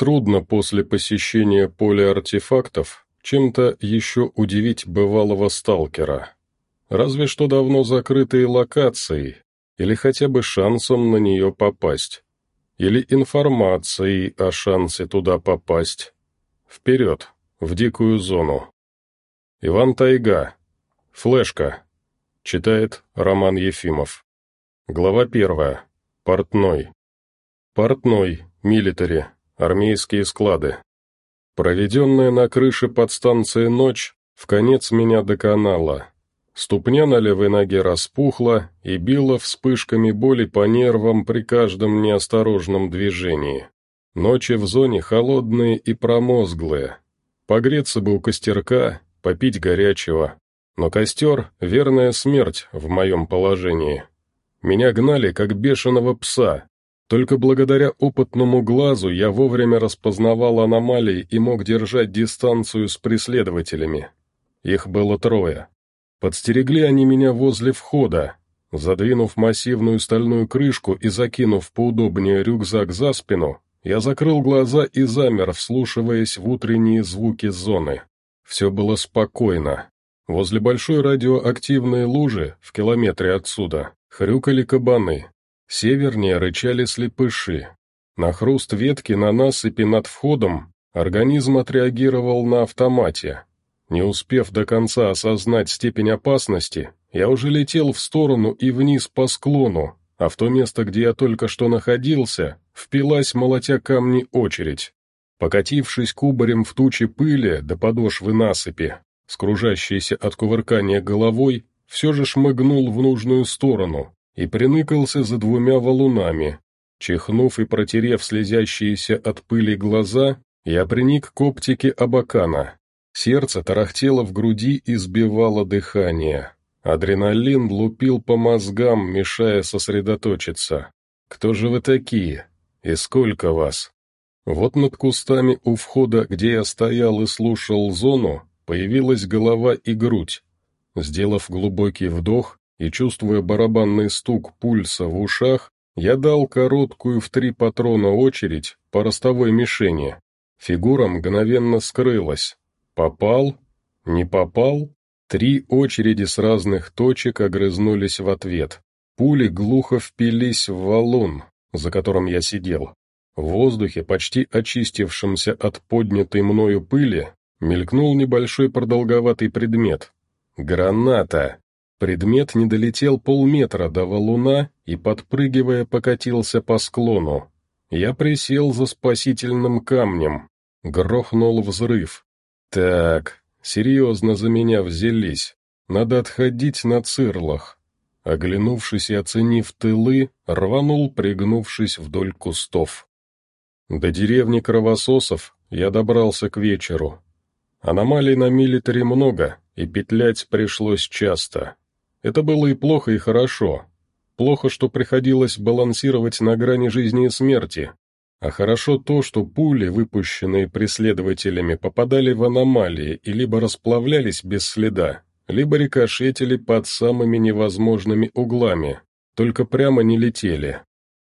Трудно после посещения поля артефактов чем-то еще удивить бывалого сталкера. Разве что давно закрытые локации, или хотя бы шансом на нее попасть. Или информацией о шансе туда попасть. Вперед, в дикую зону. Иван Тайга. Флешка. Читает Роман Ефимов. Глава первая. Портной. Портной, милитари, армейские склады. Проведенная на крыше подстанции ночь в конец меня доконала. Ступня на левой ноге распухла и била вспышками боли по нервам при каждом неосторожном движении. Ночи в зоне холодные и промозглые. Погреться бы у костерка, попить горячего. Но костер — верная смерть в моем положении. Меня гнали, как бешеного пса. Только благодаря опытному глазу я вовремя распознавал аномалии и мог держать дистанцию с преследователями. Их было трое. Подстерегли они меня возле входа. Задвинув массивную стальную крышку и закинув поудобнее рюкзак за спину, я закрыл глаза и замер, вслушиваясь в утренние звуки зоны. Все было спокойно. Возле большой радиоактивной лужи, в километре отсюда, хрюкали кабаны. Севернее рычали слепыши. На хруст ветки на насыпи над входом организм отреагировал на автомате. Не успев до конца осознать степень опасности, я уже летел в сторону и вниз по склону, а в то место, где я только что находился, впилась, молотя камни, очередь. Покатившись кубарем в туче пыли до подошвы насыпи, скружащейся от кувыркания головой, все же шмыгнул в нужную сторону и приныкался за двумя валунами. Чихнув и протерев слезящиеся от пыли глаза, я приник к оптике Абакана. Сердце тарахтело в груди и сбивало дыхание. Адреналин лупил по мозгам, мешая сосредоточиться. «Кто же вы такие? И сколько вас?» Вот над кустами у входа, где я стоял и слушал зону, появилась голова и грудь. Сделав глубокий вдох и чувствуя барабанный стук пульса в ушах, я дал короткую в три патрона очередь по ростовой мишени. Фигура мгновенно скрылась. Попал? Не попал? Три очереди с разных точек огрызнулись в ответ. Пули глухо впились в валун, за которым я сидел. В воздухе, почти очистившемся от поднятой мною пыли, Мелькнул небольшой продолговатый предмет. Граната! Предмет не долетел полметра до валуна и, подпрыгивая, покатился по склону. Я присел за спасительным камнем. Грохнул взрыв. Так, серьезно за меня взялись. Надо отходить на цирлах. Оглянувшись и оценив тылы, рванул, пригнувшись вдоль кустов. До деревни кровососов я добрался к вечеру. Аномалий на милитаре много, и петлять пришлось часто. Это было и плохо, и хорошо. Плохо, что приходилось балансировать на грани жизни и смерти, а хорошо то, что пули, выпущенные преследователями, попадали в аномалии и либо расплавлялись без следа, либо рикошетили под самыми невозможными углами, только прямо не летели.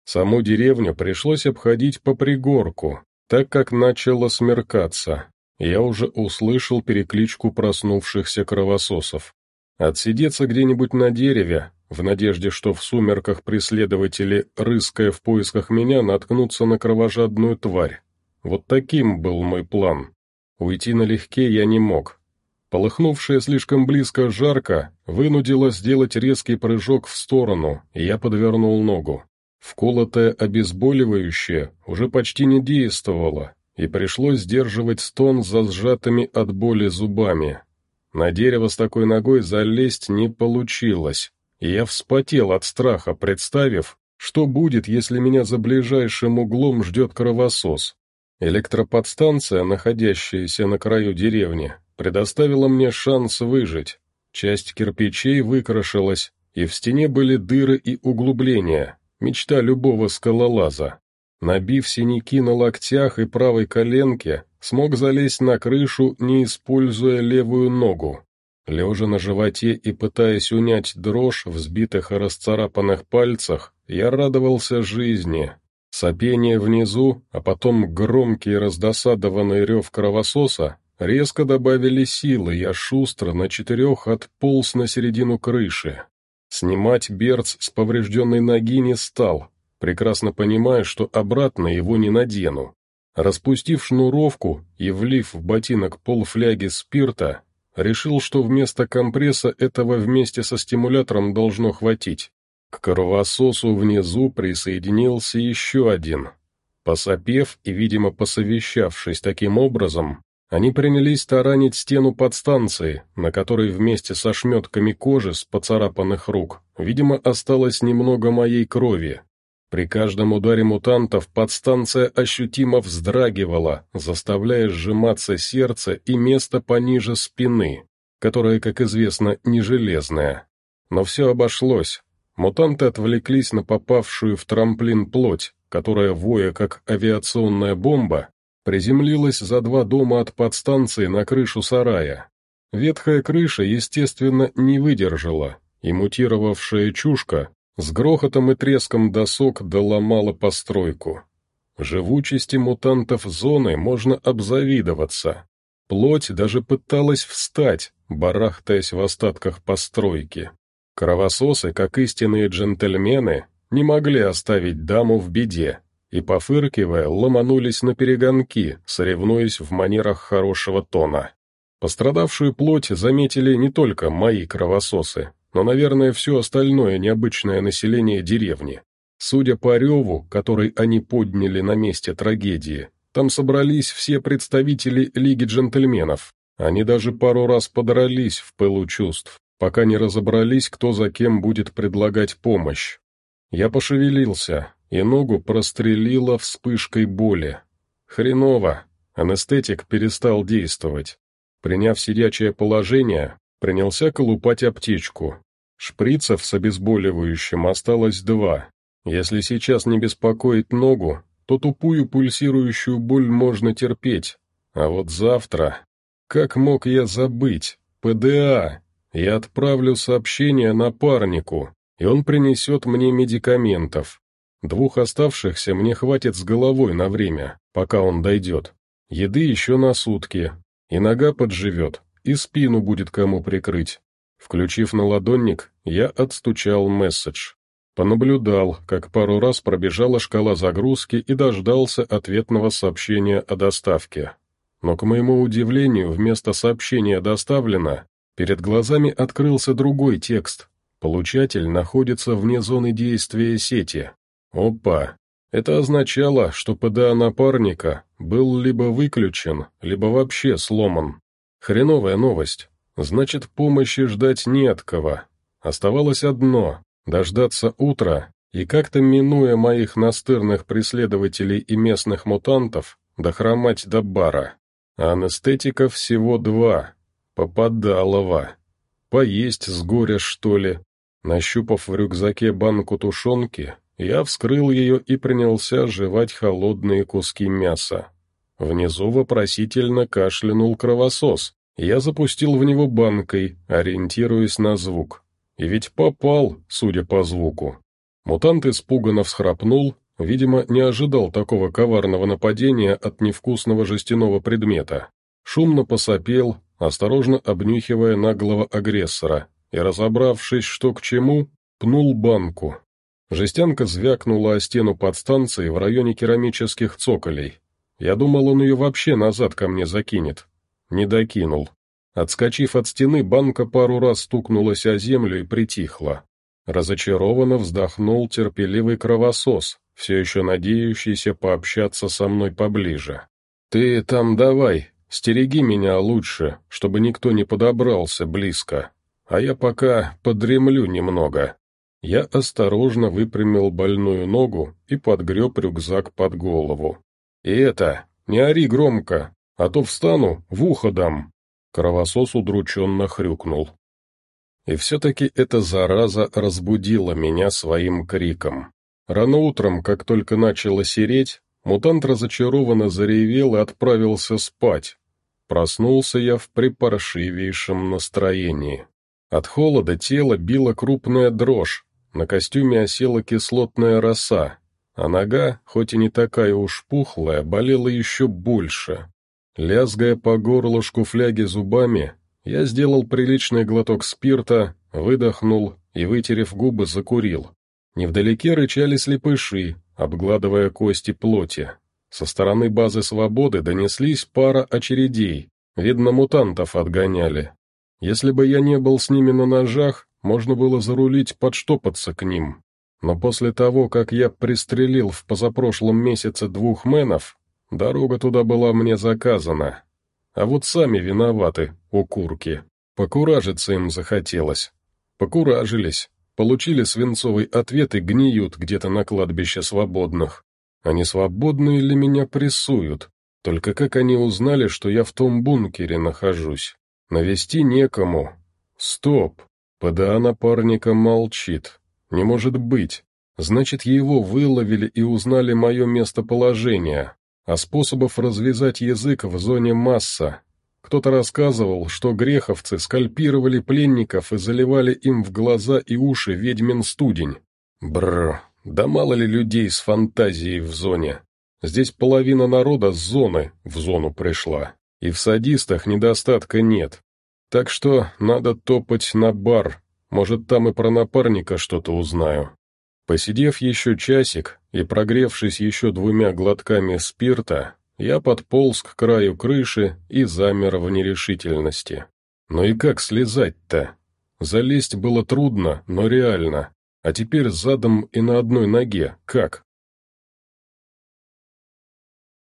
Саму деревню пришлось обходить по пригорку, так как начало смеркаться я уже услышал перекличку проснувшихся кровососов. Отсидеться где-нибудь на дереве, в надежде, что в сумерках преследователи, рыская в поисках меня, наткнутся на кровожадную тварь. Вот таким был мой план. Уйти налегке я не мог. Полыхнувшая слишком близко жарко вынудила сделать резкий прыжок в сторону, и я подвернул ногу. Вколотое обезболивающее уже почти не действовало, и пришлось сдерживать стон за сжатыми от боли зубами. На дерево с такой ногой залезть не получилось, я вспотел от страха, представив, что будет, если меня за ближайшим углом ждет кровосос. Электроподстанция, находящаяся на краю деревни, предоставила мне шанс выжить. Часть кирпичей выкрашилась, и в стене были дыры и углубления, мечта любого скалолаза. Набив синяки на локтях и правой коленке, смог залезть на крышу, не используя левую ногу. Лежа на животе и пытаясь унять дрожь в сбитых и расцарапанных пальцах, я радовался жизни. Сопение внизу, а потом громкий раздосадованный рев кровососа резко добавили силы, я шустро на четырех отполз на середину крыши. Снимать берц с поврежденной ноги не стал, прекрасно понимая, что обратно его не надену. Распустив шнуровку и влив в ботинок полфляги спирта, решил, что вместо компресса этого вместе со стимулятором должно хватить. К кровососу внизу присоединился еще один. Посопев и, видимо, посовещавшись таким образом, они принялись таранить стену подстанции, на которой вместе со шметками кожи с поцарапанных рук, видимо, осталось немного моей крови. При каждом ударе мутантов подстанция ощутимо вздрагивала, заставляя сжиматься сердце и место пониже спины, которое, как известно, не железное. Но все обошлось. Мутанты отвлеклись на попавшую в трамплин плоть, которая, воя как авиационная бомба, приземлилась за два дома от подстанции на крышу сарая. Ветхая крыша, естественно, не выдержала, и мутировавшая чушка с грохотом и треском досок доломала постройку. Живучести мутантов зоны можно обзавидоваться. Плоть даже пыталась встать, барахтаясь в остатках постройки. Кровососы, как истинные джентльмены, не могли оставить даму в беде, и, пофыркивая, ломанулись на перегонки, соревнуясь в манерах хорошего тона. Пострадавшую плоть заметили не только мои кровососы, но, наверное, все остальное необычное население деревни. Судя по реву, который они подняли на месте трагедии, там собрались все представители Лиги джентльменов. Они даже пару раз подрались в пылу чувств, пока не разобрались, кто за кем будет предлагать помощь. Я пошевелился, и ногу прострелило вспышкой боли. Хреново, анестетик перестал действовать. Приняв сидячее положение, принялся колупать аптечку. Шприцев с обезболивающим осталось два. Если сейчас не беспокоит ногу, то тупую пульсирующую боль можно терпеть. А вот завтра... Как мог я забыть? ПДА. Я отправлю сообщение напарнику, и он принесет мне медикаментов. Двух оставшихся мне хватит с головой на время, пока он дойдет. Еды еще на сутки, и нога подживет, и спину будет кому прикрыть. Включив на ладонник, я отстучал месседж. Понаблюдал, как пару раз пробежала шкала загрузки и дождался ответного сообщения о доставке. Но, к моему удивлению, вместо сообщения «доставлено» перед глазами открылся другой текст. Получатель находится вне зоны действия сети. Опа! Это означало, что ПДА напарника был либо выключен, либо вообще сломан. Хреновая новость. Значит, помощи ждать не от кого. Оставалось одно — дождаться утра и как-то, минуя моих настырных преследователей и местных мутантов, дохромать до бара. А анестетика всего два. Попадалова. Поесть с горя, что ли? Нащупав в рюкзаке банку тушенки, я вскрыл ее и принялся жевать холодные куски мяса. Внизу вопросительно кашлянул кровосос. Я запустил в него банкой, ориентируясь на звук. И ведь попал, судя по звуку. Мутант испуганно всхрапнул, видимо, не ожидал такого коварного нападения от невкусного жестяного предмета. Шумно посопел, осторожно обнюхивая наглого агрессора, и, разобравшись, что к чему, пнул банку. Жестянка звякнула о стену подстанции в районе керамических цоколей. Я думал, он ее вообще назад ко мне закинет. Не докинул. Отскочив от стены, банка пару раз стукнулась о землю и притихла. Разочарованно вздохнул терпеливый кровосос, все еще надеющийся пообщаться со мной поближе. «Ты там давай, стереги меня лучше, чтобы никто не подобрался близко, а я пока подремлю немного». Я осторожно выпрямил больную ногу и подгреб рюкзак под голову. «И это, не ори громко, а то встану, в ухо дам!» Кровосос удрученно хрюкнул. И все-таки эта зараза разбудила меня своим криком. Рано утром, как только начало сереть, мутант разочарованно заревел и отправился спать. Проснулся я в припаршивейшем настроении. От холода тело била крупная дрожь, на костюме осела кислотная роса, а нога, хоть и не такая уж пухлая, болела еще больше. Лязгая по горлышку фляги зубами, я сделал приличный глоток спирта, выдохнул и, вытерев губы, закурил. Невдалеке рычали слепыши, обгладывая кости плоти. Со стороны базы свободы донеслись пара очередей, видно, мутантов отгоняли. Если бы я не был с ними на ножах, можно было зарулить подштопаться к ним. Но после того, как я пристрелил в позапрошлом месяце двух менов, дорога туда была мне заказана. А вот сами виноваты, укурки. Покуражиться им захотелось. Покуражились. Получили свинцовый ответ и гниют где-то на кладбище свободных. Они свободные ли меня прессуют? Только как они узнали, что я в том бункере нахожусь? Навести некому. Стоп. ПДА напарника молчит. Не может быть. Значит, его выловили и узнали мое местоположение. А способов развязать язык в зоне масса. Кто-то рассказывал, что греховцы скальпировали пленников и заливали им в глаза и уши ведьмин студень. Бррр, да мало ли людей с фантазией в зоне. Здесь половина народа с зоны в зону пришла, и в садистах недостатка нет. Так что надо топать на бар, может, там и про напарника что-то узнаю. Посидев еще часик и прогревшись еще двумя глотками спирта, я подполз к краю крыши и замер в нерешительности. Ну и как слезать-то? Залезть было трудно, но реально. А теперь задом и на одной ноге, как?